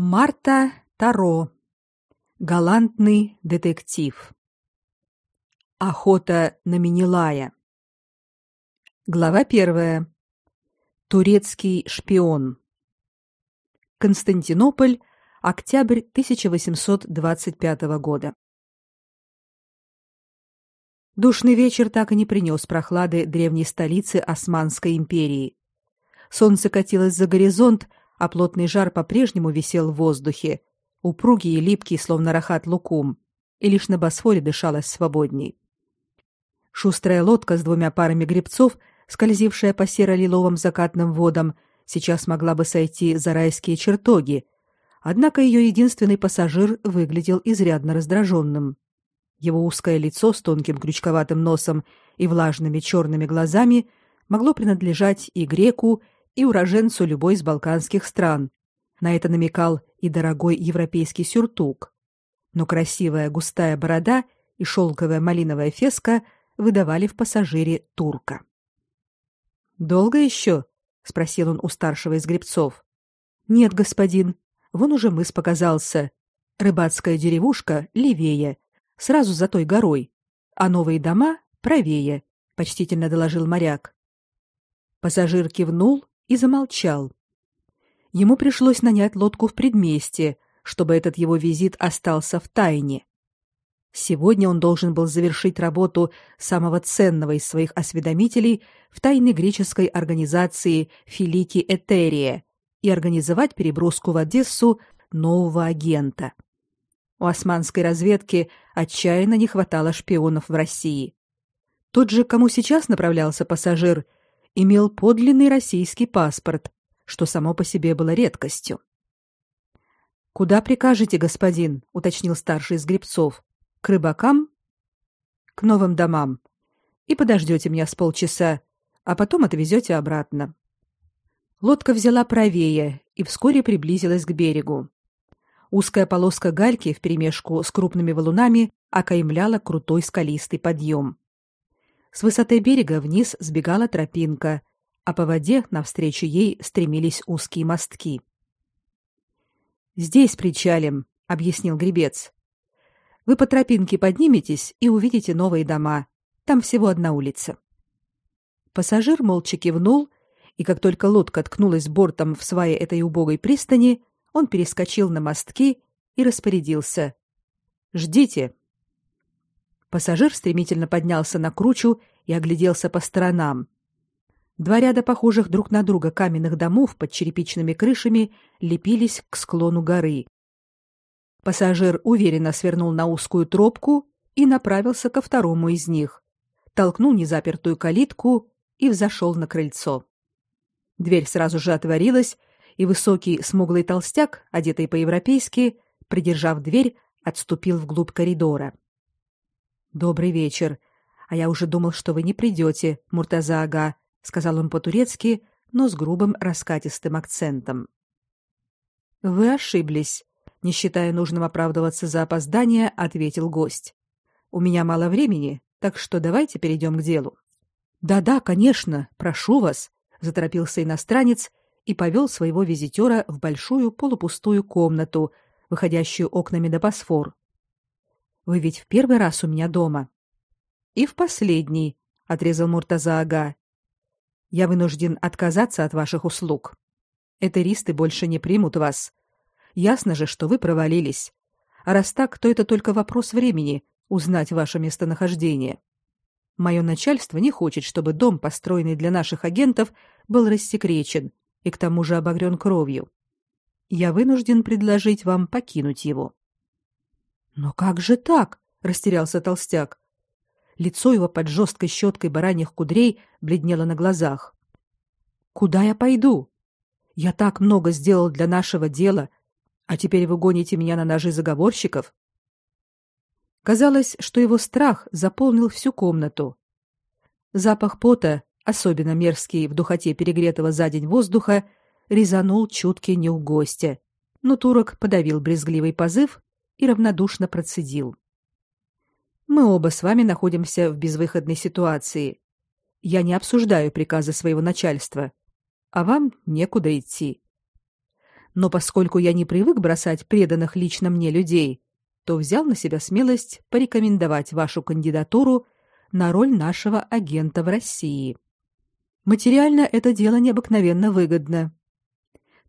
Марта Таро. Галантный детектив. Охота на Минилая. Глава первая. Турецкий шпион. Константинополь, октябрь 1825 года. Душный вечер так и не принес прохлады древней столицы Османской империи. Солнце катилось за горизонт, а плотный жар по-прежнему висел в воздухе, упругий и липкий, словно рахат лукум, и лишь на Босфоре дышалось свободней. Шустрая лодка с двумя парами гребцов, скользившая по серо-лиловым закатным водам, сейчас могла бы сойти за райские чертоги, однако ее единственный пассажир выглядел изрядно раздраженным. Его узкое лицо с тонким крючковатым носом и влажными черными глазами могло принадлежать и греку, и уроженцу любой из балканских стран. На это намекал и дорогой европейский сюртук. Но красивая густая борода и шелковая малиновая феска выдавали в пассажире турка. «Долго еще?» — спросил он у старшего из гребцов. «Нет, господин. Вон уже мыс показался. Рыбацкая деревушка левее, сразу за той горой, а новые дома правее», — почтительно доложил моряк. Пассажир кивнул и замолчал. Ему пришлось нанять лодку в предместье, чтобы этот его визит остался в тайне. Сегодня он должен был завершить работу самого ценного из своих осведомителей в тайной греческой организации Филики Этерия и организовать переброску в Одессу нового агента. У османской разведки отчаянно не хватало шпионов в России. Тот же, кому сейчас направлялся пассажир, имел подлинный российский паспорт, что само по себе было редкостью. Куда прикажете, господин, уточнил старший из гребцов. К рыбакам? К новым домам. И подождете меня с полчаса, а потом отвезете обратно. Лодка взяла правее и вскоре приблизилась к берегу. Узкая полоска гальки вперемешку с крупными валунами окаймляла крутой скалистый подъем. С высоты берега вниз сбегала тропинка, а по воде навстречу ей стремились узкие мостки. Здесь причалим, объяснил гребец. Вы по тропинке подниметесь и увидите новые дома. Там всего одна улица. Пассажир молча кивнул, и как только лодка ткнулась бортом в свае этой убогой пристани, он перескочил на мостки и распорядился: "Ждите, Пассажир стремительно поднялся на кручу и огляделся по сторонам. Два ряда похожих друг на друга каменных домов под черепичными крышами лепились к склону горы. Пассажир уверенно свернул на узкую тропку и направился ко второму из них. Толкнул незапертую калитку и взошел на крыльцо. Дверь сразу же отворилась, и высокий смуглый толстяк, одетый по-европейски, придержав дверь, отступил вглубь коридора. Добрый вечер. А я уже думал, что вы не придете, Муртаза ага, сказал он по-турецки, но с грубым раскатистым акцентом. Вы ошиблись, не считая нужным оправдываться за опоздание, ответил гость. У меня мало времени, так что давайте перейдем к делу. Да-да, конечно, прошу вас, заторопился иностранец и повел своего визитера в большую полупустую комнату, выходящую окнами до Босфор. Вы ведь в первый раз у меня дома. И в последний, отрезал Муртаза ага. Я вынужден отказаться от ваших услуг. Этеристы больше не примут вас. Ясно же, что вы провалились. А раз так, то это только вопрос времени узнать ваше местонахождение. Мое начальство не хочет, чтобы дом, построенный для наших агентов, был рассекречен и к тому же обогрен кровью. Я вынужден предложить вам покинуть его. Но как же так? растерялся толстяк. Лицо его под жесткой щеткой бараньих кудрей бледнело на глазах. Куда я пойду? Я так много сделал для нашего дела, а теперь вы гоните меня на ножи заговорщиков. Казалось, что его страх заполнил всю комнату. Запах пота, особенно мерзкий в духоте перегретого за день воздуха, резанул чуткий нюх гостя. Но турок подавил брезгливый позыв и равнодушно процедил: Мы оба с вами находимся в безвыходной ситуации. Я не обсуждаю приказы своего начальства, а вам некуда идти. Но поскольку я не привык бросать преданных лично мне людей, то взял на себя смелость порекомендовать вашу кандидатуру на роль нашего агента в России. Материально это дело необыкновенно выгодно.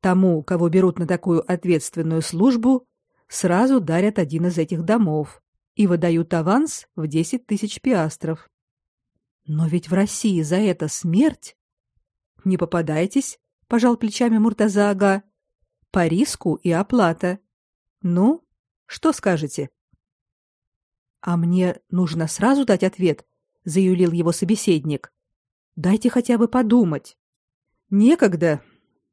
Тому, кого берут на такую ответственную службу, сразу дарят один из этих домов и выдают аванс в десять тысяч пиастров. Но ведь в России за это смерть. Не попадайтесь, пожал плечами Муртаза Ага. По риску и оплата. Ну, что скажете? А мне нужно сразу дать ответ, заюлил его собеседник. Дайте хотя бы подумать. Некогда.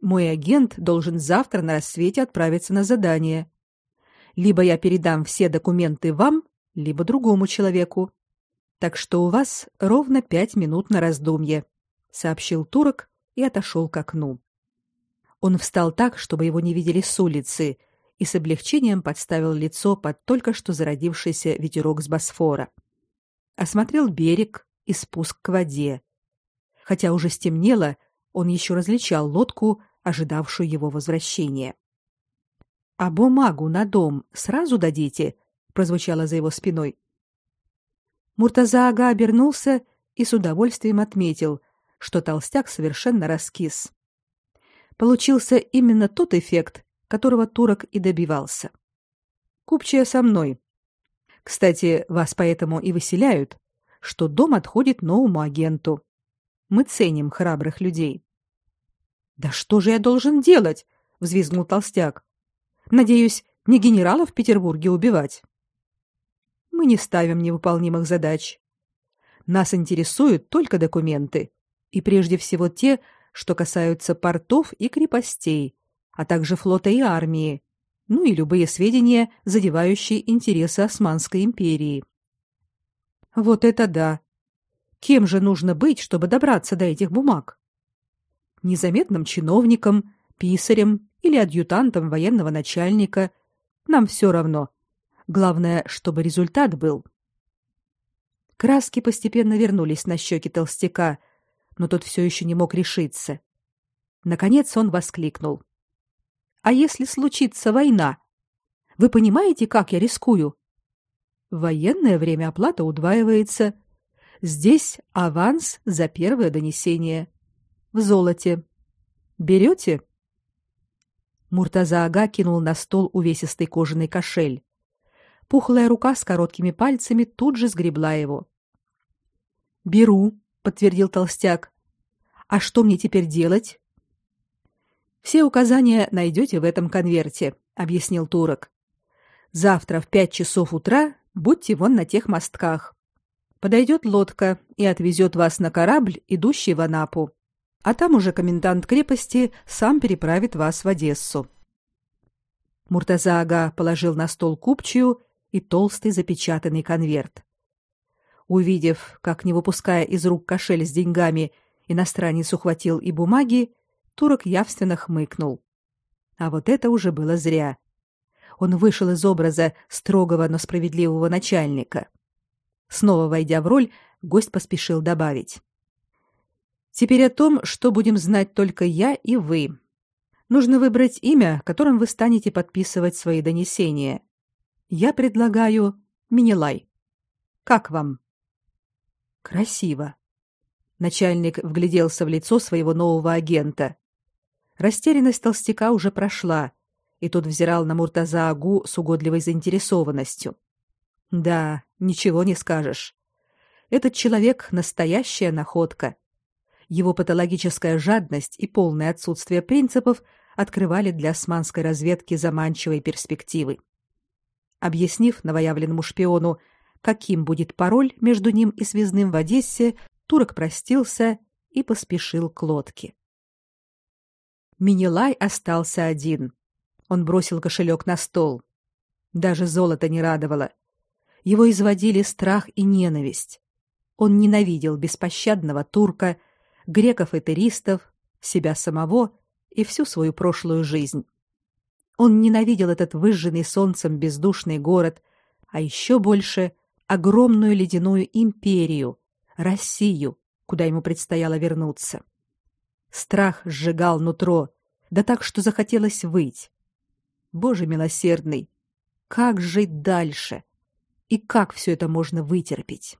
Мой агент должен завтра на рассвете отправиться на задание. Либо я передам все документы вам, либо другому человеку. Так что у вас ровно пять минут на раздумье, сообщил турок и отошел к окну. Он встал так, чтобы его не видели с улицы, и с облегчением подставил лицо под только что зародившийся ветерок с Босфора. Осмотрел берег и спуск к воде. Хотя уже стемнело, он еще различал лодку, ожидавшую его возвращения. А бумагу на дом сразу дадите, прозвучало за его спиной. Муртаза ага обернулся и с удовольствием отметил, что толстяк совершенно раскис. Получился именно тот эффект, которого турок и добивался. Купчая со мной. Кстати, вас поэтому и выселяют, что дом отходит новому агенту. Мы ценим храбрых людей. Да что же я должен делать? взвизгнул толстяк. Надеюсь, не генерала в Петербурге убивать. Мы не ставим невыполнимых задач. Нас интересуют только документы, и прежде всего те, что касаются портов и крепостей, а также флота и армии, ну и любые сведения, задевающие интересы Османской империи. Вот это да. Кем же нужно быть, чтобы добраться до этих бумаг? Незаметным чиновником, писарем или адъютантом военного начальника, нам все равно. Главное, чтобы результат был. Краски постепенно вернулись на щеки толстяка, но тот все еще не мог решиться. Наконец он воскликнул: а если случится война? Вы понимаете, как я рискую? В военное время оплата удваивается. Здесь аванс за первое донесение. В золоте. Берете? Муртаза ага кинул на стол увесистый кожаный кошель. Пухлая рука с короткими пальцами тут же сгребла его. «Беру», — подтвердил толстяк. «А что мне теперь делать?» Все указания найдете в этом конверте, объяснил турок. Завтра в пять часов утра будьте вон на тех мостках. Подойдет лодка и отвезет вас на корабль, идущий в Анапу. А там уже комендант крепости сам переправит вас в Одессу. Муртаза ага положил на стол купчую и толстый запечатанный конверт. Увидев, как не выпуская из рук кошель с деньгами, иностранец ухватил и бумаги, турок явственно хмыкнул. А вот это уже было зря. Он вышел из образа строгого, но справедливого начальника. Снова войдя в роль, гость поспешил добавить: Теперь о том, что будем знать только я и вы. Нужно выбрать имя, которым вы станете подписывать свои донесения. Я предлагаю Минилай. Как вам? Красиво. Начальник вгляделся в лицо своего нового агента. Растерянность толстяка уже прошла, и тот взирал на Муртаза Агу с угодливой заинтересованностью. Да, ничего не скажешь. Этот человек настоящая находка. Его патологическая жадность и полное отсутствие принципов открывали для османской разведки заманчивые перспективы. Объяснив новоявленному шпиону, каким будет пароль между ним и связным в Одессе, турок простился и поспешил к лодке. Минилай остался один. Он бросил кошелек на стол. Даже золото не радовало. Его изводили страх и ненависть. Он ненавидел беспощадного турка, греков и туристов, себя самого и всю свою прошлую жизнь. Он ненавидел этот выжженный солнцем бездушный город, а еще больше огромную ледяную империю, Россию, куда ему предстояло вернуться. Страх сжигал нутро, да так, что захотелось выть. Боже милосердный, как жить дальше? И как все это можно вытерпеть?